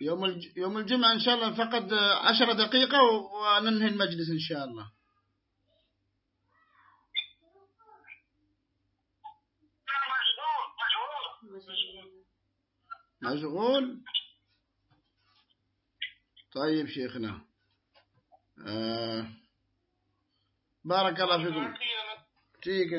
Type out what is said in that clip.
يوم الج... يوم الجمعة إن شاء الله فقط عشر دقيقة وننهي المجلس إن شاء الله. مشغول؟ طيب شيخنا. آه بارك الله فيكم. تيجي